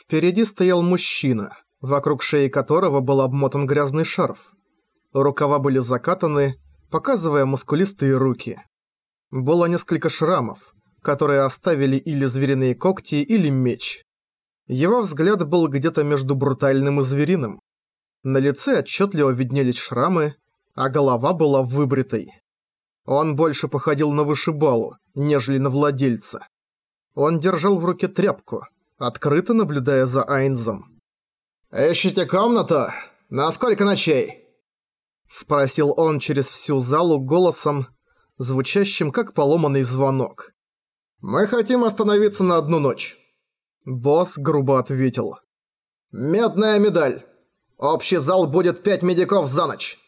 Впереди стоял мужчина, вокруг шеи которого был обмотан грязный шарф. Рукава были закатаны, показывая мускулистые руки. Было несколько шрамов, которые оставили или звериные когти, или меч. Его взгляд был где-то между брутальным и звериным. На лице отчетливо виднелись шрамы, а голова была выбритой. Он больше походил на вышибалу, нежели на владельца. Он держал в руке тряпку, открыто наблюдая за Айнзом. «Ищите комнату? На сколько ночей?» Спросил он через всю залу голосом, звучащим как поломанный звонок. «Мы хотим остановиться на одну ночь». Босс грубо ответил. «Медная медаль. Общий зал будет пять медиков за ночь.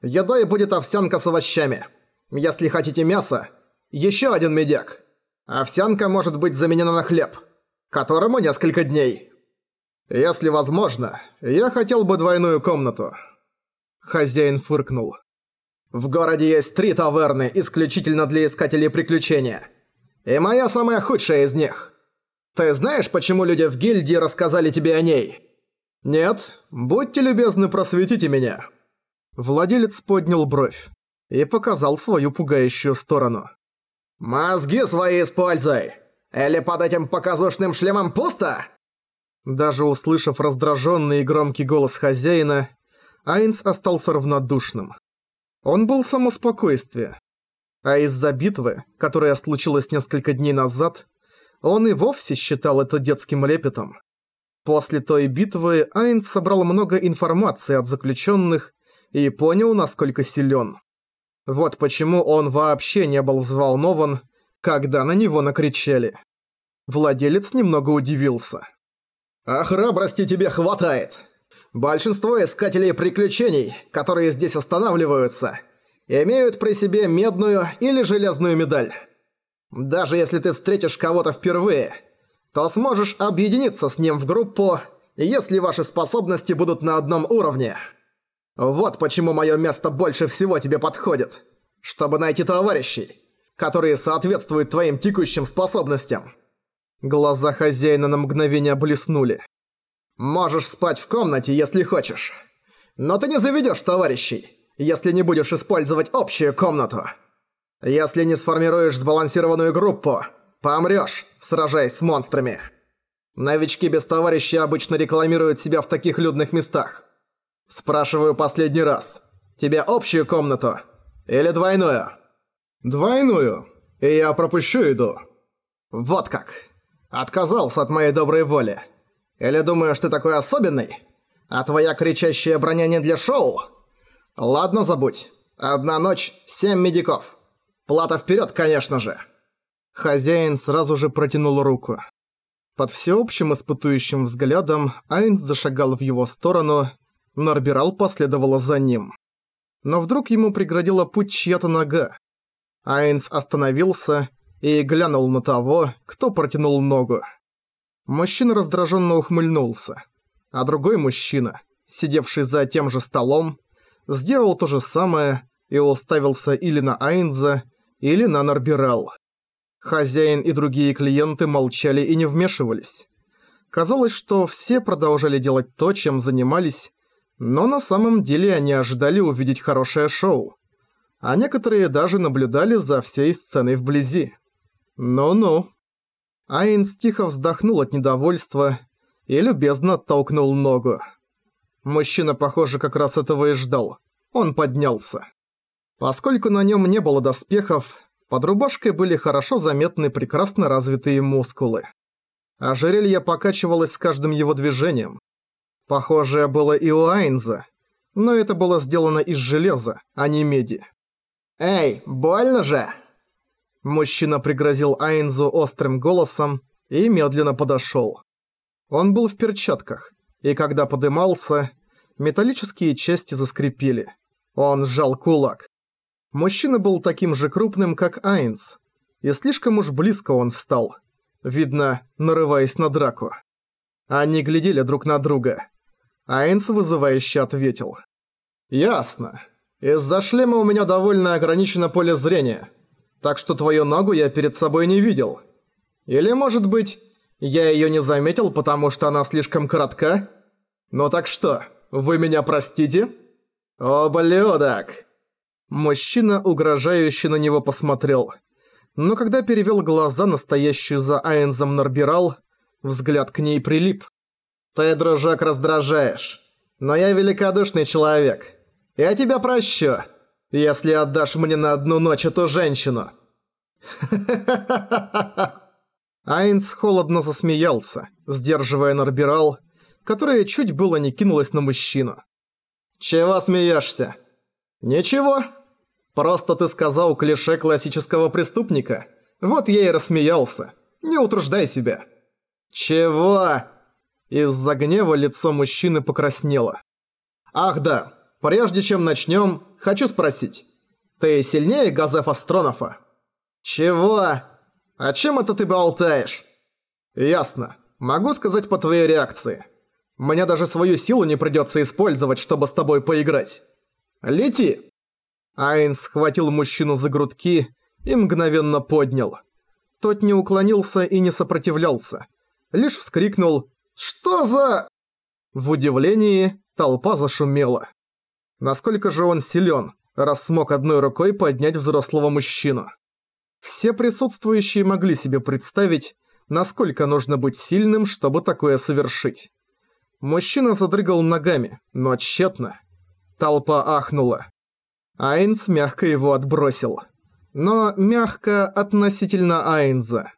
Едой будет овсянка с овощами. Если хотите мясо, еще один медяк. Овсянка может быть заменена на хлеб, которому несколько дней. Если возможно, я хотел бы двойную комнату». Хозяин фыркнул. «В городе есть три таверны исключительно для искателей приключения. И моя самая худшая из них. Ты знаешь, почему люди в гильдии рассказали тебе о ней?» «Нет, будьте любезны, просветите меня». Владелец поднял бровь и показал свою пугающую сторону. «Мозги свои используй! Или под этим показушным шлемом пусто?» Даже услышав раздраженный и громкий голос хозяина, Айнс остался равнодушным. Он был само спокойствие. А из-за битвы, которая случилась несколько дней назад, он и вовсе считал это детским лепетом. После той битвы Айнс собрал много информации от заключенных и понял, насколько силен. Вот почему он вообще не был взволнован, когда на него накричали. Владелец немного удивился. «А храбрости тебе хватает. Большинство искателей приключений, которые здесь останавливаются, имеют при себе медную или железную медаль. Даже если ты встретишь кого-то впервые – то сможешь объединиться с ним в группу, если ваши способности будут на одном уровне. Вот почему мое место больше всего тебе подходит. Чтобы найти товарищей, которые соответствуют твоим текущим способностям. Глаза хозяина на мгновение блеснули. Можешь спать в комнате, если хочешь. Но ты не заведешь товарищей, если не будешь использовать общую комнату. Если не сформируешь сбалансированную группу, Помрёшь, сражаясь с монстрами. Новички без товарища обычно рекламируют себя в таких людных местах. Спрашиваю последний раз. Тебе общую комнату? Или двойную? Двойную. И я пропущу еду. Вот как. Отказался от моей доброй воли. Или думаешь, ты такой особенный? А твоя кричащая броня не для шоу? Ладно, забудь. Одна ночь, семь медиков. Плата вперед, конечно же. Хозяин сразу же протянул руку. Под всеобщим испытующим взглядом Айнс зашагал в его сторону, но Арбирал последовала за ним. Но вдруг ему преградила путь чья-то нога. Айнс остановился и глянул на того, кто протянул ногу. Мужчина раздраженно ухмыльнулся, а другой мужчина, сидевший за тем же столом, сделал то же самое и уставился или на Айнза, или на Нарбирал. Хозяин и другие клиенты молчали и не вмешивались. Казалось, что все продолжали делать то, чем занимались, но на самом деле они ожидали увидеть хорошее шоу. А некоторые даже наблюдали за всей сценой вблизи. Ну-ну. Айнс тихо вздохнул от недовольства и любезно оттолкнул ногу. Мужчина, похоже, как раз этого и ждал. Он поднялся. Поскольку на нем не было доспехов, под рубашкой были хорошо заметны прекрасно развитые мускулы. Ожерелье покачивалось с каждым его движением. Похожее было и у Айнза, но это было сделано из железа, а не меди. «Эй, больно же!» Мужчина пригрозил Айнзу острым голосом и медленно подошёл. Он был в перчатках, и когда подымался, металлические части заскрипели. Он сжал кулак. Мужчина был таким же крупным, как Айнс, и слишком уж близко он встал, видно, нарываясь на драку. Они глядели друг на друга. Айнс вызывающе ответил. «Ясно. Из-за шлема у меня довольно ограничено поле зрения, так что твою ногу я перед собой не видел. Или, может быть, Я её не заметил, потому что она слишком коротка? Ну так что, вы меня простите? Ублюдок!» Мужчина угрожающе на него посмотрел. Но когда перевёл глаза на стоящую за Айнзом Норбирал, взгляд к ней прилип. «Ты, дружок, раздражаешь. Но я великодушный человек. Я тебя прощу, если отдашь мне на одну ночь эту женщину». Айнс холодно засмеялся, сдерживая Норбирал, которая чуть было не кинулась на мужчину. «Чего смеешься?» «Ничего. Просто ты сказал клише классического преступника. Вот я и рассмеялся. Не утруждай себя». «Чего?» Из-за гнева лицо мужчины покраснело. «Ах да, прежде чем начнем, хочу спросить. Ты сильнее Газефа Стронофа?» «Чего? О чем это ты болтаешь?» «Ясно. Могу сказать по твоей реакции. Мне даже свою силу не придется использовать, чтобы с тобой поиграть. Лети!» Айнс схватил мужчину за грудки и мгновенно поднял. Тот не уклонился и не сопротивлялся. Лишь вскрикнул «Что за...» В удивлении толпа зашумела. Насколько же он силен, раз смог одной рукой поднять взрослого мужчину. Все присутствующие могли себе представить, насколько нужно быть сильным, чтобы такое совершить. Мужчина задрыгал ногами, но тщетно. Толпа ахнула. Айнс мягко его отбросил. Но мягко относительно Айнза.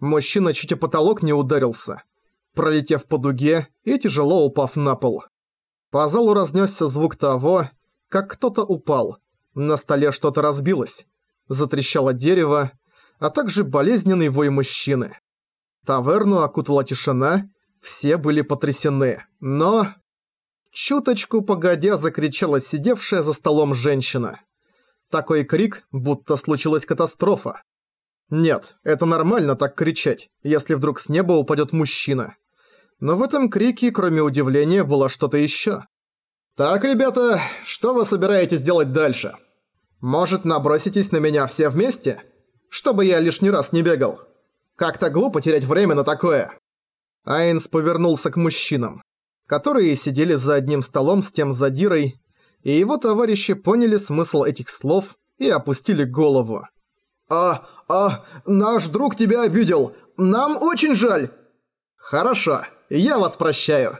Мужчина чуть о потолок не ударился, пролетев по дуге и тяжело упав на пол. По залу разнесся звук того, как кто-то упал. На столе что-то разбилось затрещало дерево, а также болезненный вой мужчины. Таверну окутала тишина, все были потрясены, но... Чуточку погодя закричала сидевшая за столом женщина. Такой крик, будто случилась катастрофа. Нет, это нормально так кричать, если вдруг с неба упадет мужчина. Но в этом крике, кроме удивления, было что-то еще. «Так, ребята, что вы собираетесь делать дальше?» Может, наброситесь на меня все вместе? Чтобы я лишний раз не бегал. Как-то глупо терять время на такое». Айнс повернулся к мужчинам, которые сидели за одним столом с тем задирой, и его товарищи поняли смысл этих слов и опустили голову. «А, а, наш друг тебя обидел. Нам очень жаль». «Хорошо, я вас прощаю.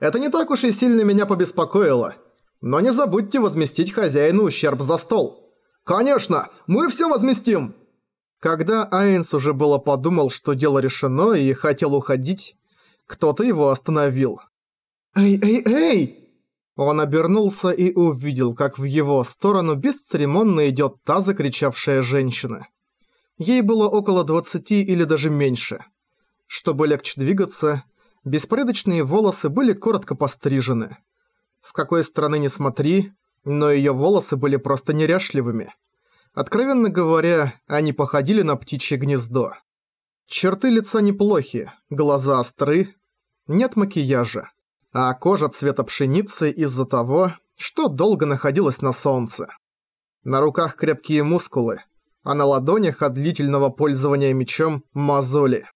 Это не так уж и сильно меня побеспокоило. Но не забудьте возместить хозяину ущерб за стол». «Конечно! Мы все возместим!» Когда Айнс уже было подумал, что дело решено и хотел уходить, кто-то его остановил. «Эй, эй, эй!» Он обернулся и увидел, как в его сторону бесцеремонно идет та закричавшая женщина. Ей было около двадцати или даже меньше. Чтобы легче двигаться, беспорядочные волосы были коротко пострижены. С какой стороны ни смотри, но её волосы были просто неряшливыми. Откровенно говоря, они походили на птичье гнездо. Черты лица неплохи, глаза остры, нет макияжа, а кожа цвета пшеницы из-за того, что долго находилась на солнце. На руках крепкие мускулы, а на ладонях от длительного пользования мечом мозоли.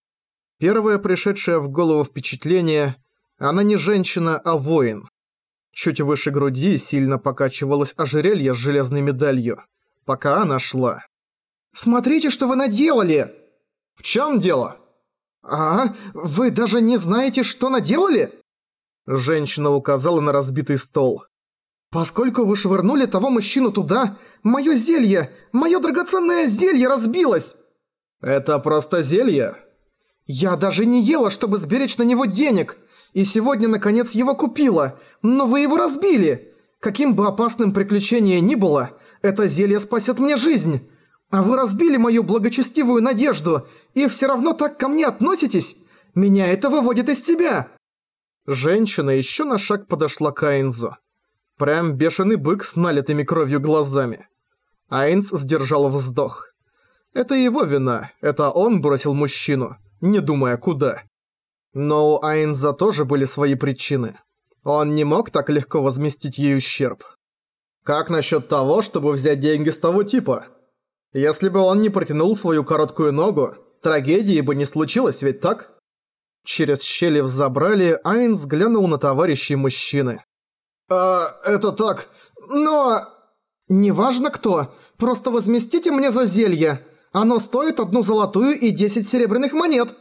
Первое пришедшее в голову впечатление – она не женщина, а воин. Чуть выше груди сильно покачивалось ожерелье с железной медалью, пока она шла. «Смотрите, что вы наделали!» «В чем дело?» «А, вы даже не знаете, что наделали?» Женщина указала на разбитый стол. «Поскольку вы швырнули того мужчину туда, мое зелье, мое драгоценное зелье разбилось!» «Это просто зелье?» «Я даже не ела, чтобы сберечь на него денег!» и сегодня наконец его купила, но вы его разбили. Каким бы опасным приключение ни было, это зелье спасет мне жизнь. А вы разбили мою благочестивую надежду и все равно так ко мне относитесь? Меня это выводит из себя». Женщина еще на шаг подошла к Айнзу. Прям бешеный бык с налитыми кровью глазами. Айнз сдержал вздох. Это его вина, это он бросил мужчину, не думая куда. Но у Айнза тоже были свои причины. Он не мог так легко возместить ей ущерб. Как насчет того, чтобы взять деньги с того типа? Если бы он не протянул свою короткую ногу, трагедии бы не случилось, ведь так? Через щели в забрали Айнс глянул на товарищей мужчины. «А, это так, но...» «Неважно кто, просто возместите мне за зелье. Оно стоит одну золотую и десять серебряных монет».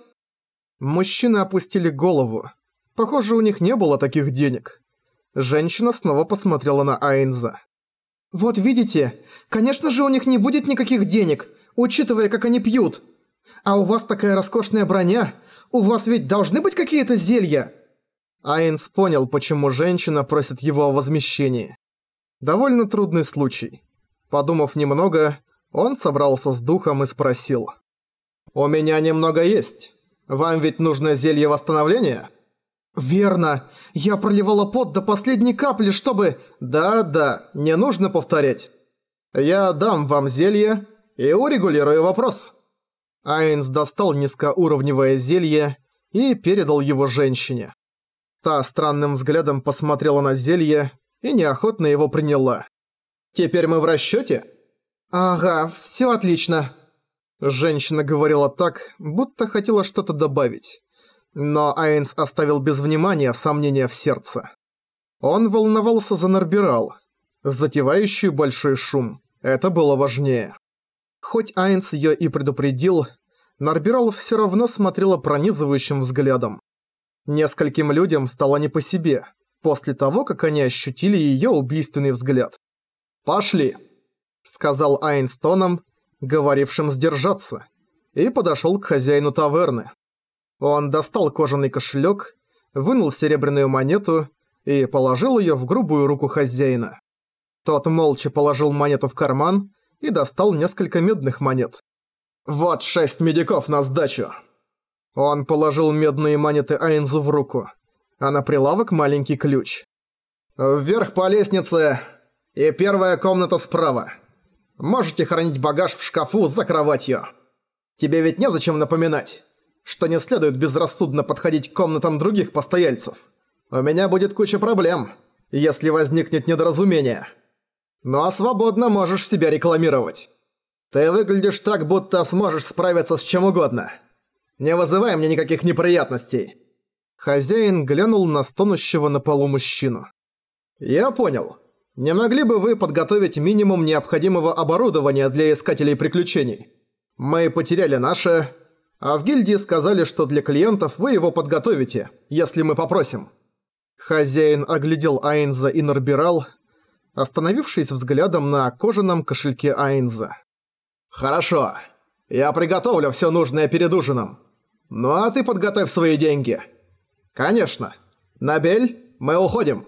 Мужчины опустили голову. Похоже, у них не было таких денег. Женщина снова посмотрела на Айнза. «Вот видите, конечно же у них не будет никаких денег, учитывая, как они пьют. А у вас такая роскошная броня, у вас ведь должны быть какие-то зелья!» Айнс понял, почему женщина просит его о возмещении. Довольно трудный случай. Подумав немного, он собрался с духом и спросил. «У меня немного есть. Вам ведь нужно зелье восстановления?» «Верно. Я проливала пот до последней капли, чтобы...» «Да-да, не нужно повторять. Я дам вам зелье и урегулирую вопрос». Айнс достал низкоуровневое зелье и передал его женщине. Та странным взглядом посмотрела на зелье и неохотно его приняла. «Теперь мы в расчёте?» «Ага, всё отлично». Женщина говорила так, будто хотела что-то добавить. Но Айнс оставил без внимания сомнения в сердце. Он волновался за Нарбирал, затевающий большой шум. Это было важнее. Хоть Айнс её и предупредил, Нарбирал всё равно смотрела пронизывающим взглядом. Нескольким людям стало не по себе, после того, как они ощутили её убийственный взгляд. «Пошли!» — сказал Айнс тоном, говорившим сдержаться, и подошёл к хозяину таверны. Он достал кожаный кошелек, вынул серебряную монету и положил ее в грубую руку хозяина. Тот молча положил монету в карман и достал несколько медных монет. «Вот шесть медиков на сдачу!» Он положил медные монеты Айнзу в руку, а на прилавок маленький ключ. «Вверх по лестнице, и первая комната справа. Можете хранить багаж в шкафу за кроватью. Тебе ведь незачем напоминать что не следует безрассудно подходить к комнатам других постояльцев. У меня будет куча проблем, если возникнет недоразумение. Ну а свободно можешь себя рекламировать. Ты выглядишь так, будто сможешь справиться с чем угодно. Не вызывай мне никаких неприятностей». Хозяин глянул на стонущего на полу мужчину. «Я понял. Не могли бы вы подготовить минимум необходимого оборудования для искателей приключений? Мы потеряли наше, а в гильдии сказали, что для клиентов вы его подготовите, если мы попросим». Хозяин оглядел Айнза и Норбирал, остановившись взглядом на кожаном кошельке Айнза. «Хорошо. Я приготовлю все нужное перед ужином. Ну а ты подготовь свои деньги». «Конечно. Набель, мы уходим».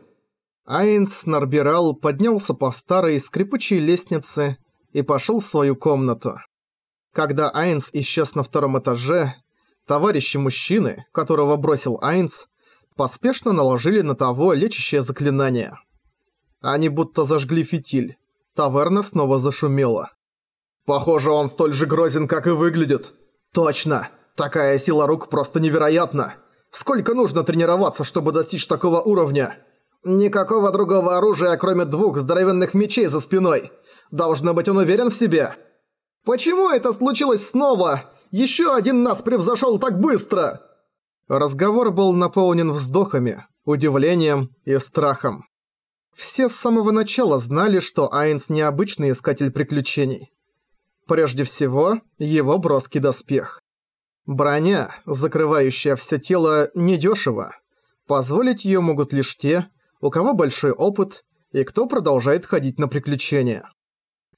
Айнс Норбирал поднялся по старой скрипучей лестнице и пошел в свою комнату. Когда Айнс исчез на втором этаже, товарищи мужчины, которого бросил Айнс, поспешно наложили на того лечащее заклинание. Они будто зажгли фитиль. Таверна снова зашумела. «Похоже, он столь же грозен, как и выглядит». «Точно! Такая сила рук просто невероятна! Сколько нужно тренироваться, чтобы достичь такого уровня?» «Никакого другого оружия, кроме двух здоровенных мечей за спиной! Должно быть, он уверен в себе!» Почему это случилось снова? Еще один нас превзошел так быстро!» Разговор был наполнен вздохами, удивлением и страхом. Все с самого начала знали, что Айнс необычный искатель приключений. Прежде всего, его броский доспех. Броня, закрывающая все тело, недешево. Позволить ее могут лишь те, у кого большой опыт и кто продолжает ходить на приключения.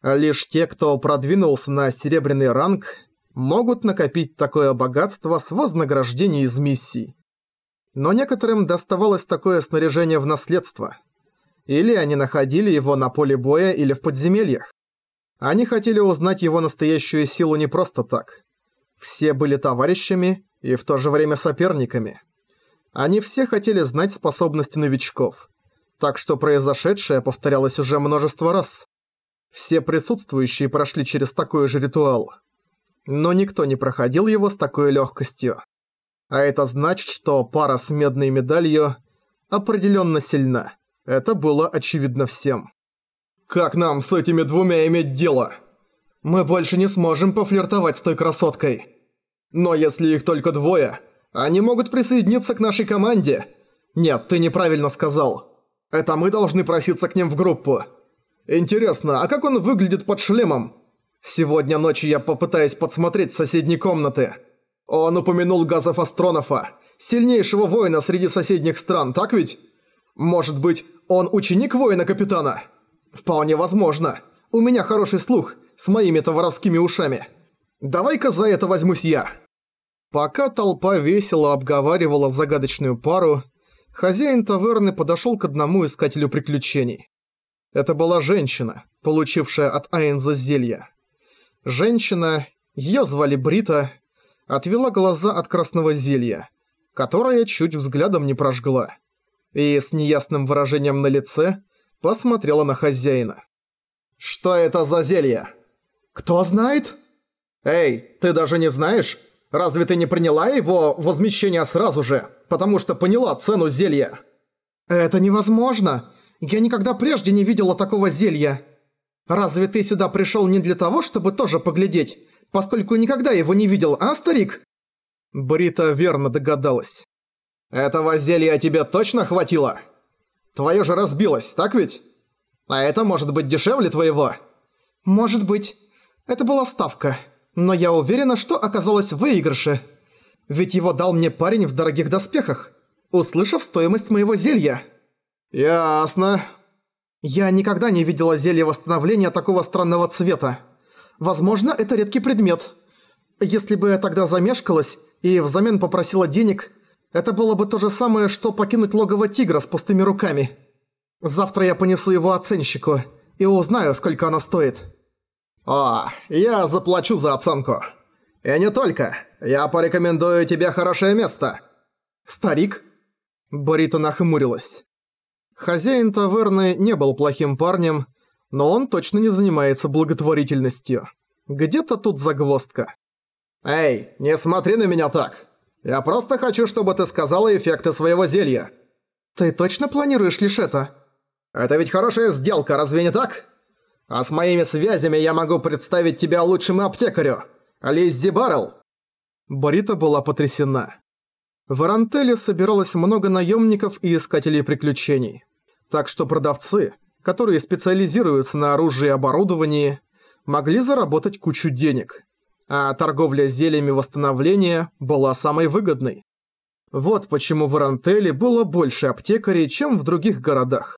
Лишь те, кто продвинулся на серебряный ранг, могут накопить такое богатство с вознаграждений из миссий. Но некоторым доставалось такое снаряжение в наследство. Или они находили его на поле боя или в подземельях. Они хотели узнать его настоящую силу не просто так. Все были товарищами и в то же время соперниками. Они все хотели знать способности новичков. Так что произошедшее повторялось уже множество раз. Все присутствующие прошли через такой же ритуал. Но никто не проходил его с такой легкостью. А это значит, что пара с медной медалью определенно сильна. Это было очевидно всем. «Как нам с этими двумя иметь дело? Мы больше не сможем пофлиртовать с той красоткой. Но если их только двое, Они могут присоединиться к нашей команде. Нет, ты неправильно сказал. Это мы должны проситься к ним в группу. Интересно, а как он выглядит под шлемом? Сегодня ночью я попытаюсь подсмотреть соседней комнаты. Он упомянул Газов Астронова, сильнейшего воина среди соседних стран, так ведь? Может быть, он ученик воина-капитана? Вполне возможно. У меня хороший слух с моими-то воровскими ушами. Давай-ка за это возьмусь я. Пока толпа весело обговаривала загадочную пару, хозяин таверны подошёл к одному искателю приключений. Это была женщина, получившая от Айнза зелье. Женщина, её звали Брита, отвела глаза от красного зелья, которое чуть взглядом не прожгла, и с неясным выражением на лице посмотрела на хозяина. «Что это за зелье?» «Кто знает?» «Эй, ты даже не знаешь? Разве ты не приняла его возмещение сразу же, потому что поняла цену зелья?» «Это невозможно. Я никогда прежде не видела такого зелья. Разве ты сюда пришёл не для того, чтобы тоже поглядеть, поскольку никогда его не видел, а, старик?» Брита верно догадалась. «Этого зелья тебе точно хватило? Твоё же разбилось, так ведь? А это может быть дешевле твоего?» «Может быть. Это была ставка. Но я уверена, что оказалось в выигрыше. Ведь его дал мне парень в дорогих доспехах, услышав стоимость моего зелья». «Ясно». «Я никогда не видела зелья восстановления такого странного цвета. Возможно, это редкий предмет. Если бы я тогда замешкалась и взамен попросила денег, это было бы то же самое, что покинуть логово тигра с пустыми руками. Завтра я понесу его оценщику и узнаю, сколько оно стоит». «О, я заплачу за оценку. И не только. Я порекомендую тебе хорошее место». «Старик?» Борита нахмурилась. Хозяин таверны не был плохим парнем, но он точно не занимается благотворительностью. Где-то тут загвоздка. «Эй, не смотри на меня так. Я просто хочу, чтобы ты сказала эффекты своего зелья». «Ты точно планируешь лишь это?» «Это ведь хорошая сделка, разве не так? А с моими связями я могу представить тебя лучшему аптекарю. Лиззи Баррелл». Борита была потрясена. В Арантеле собиралось много наемников и искателей приключений. Так что продавцы, которые специализируются на оружии и оборудовании, могли заработать кучу денег. А торговля зельями восстановления была самой выгодной. Вот почему в Арантеле было больше аптекарей, чем в других городах.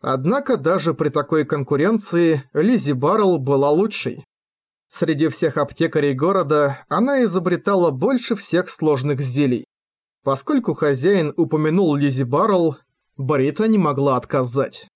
Однако даже при такой конкуренции Лизи Баррелл была лучшей. Среди всех аптекарей города она изобретала больше всех сложных зелий. Поскольку хозяин упомянул Лизи Баррелл, Брита не могла отказать.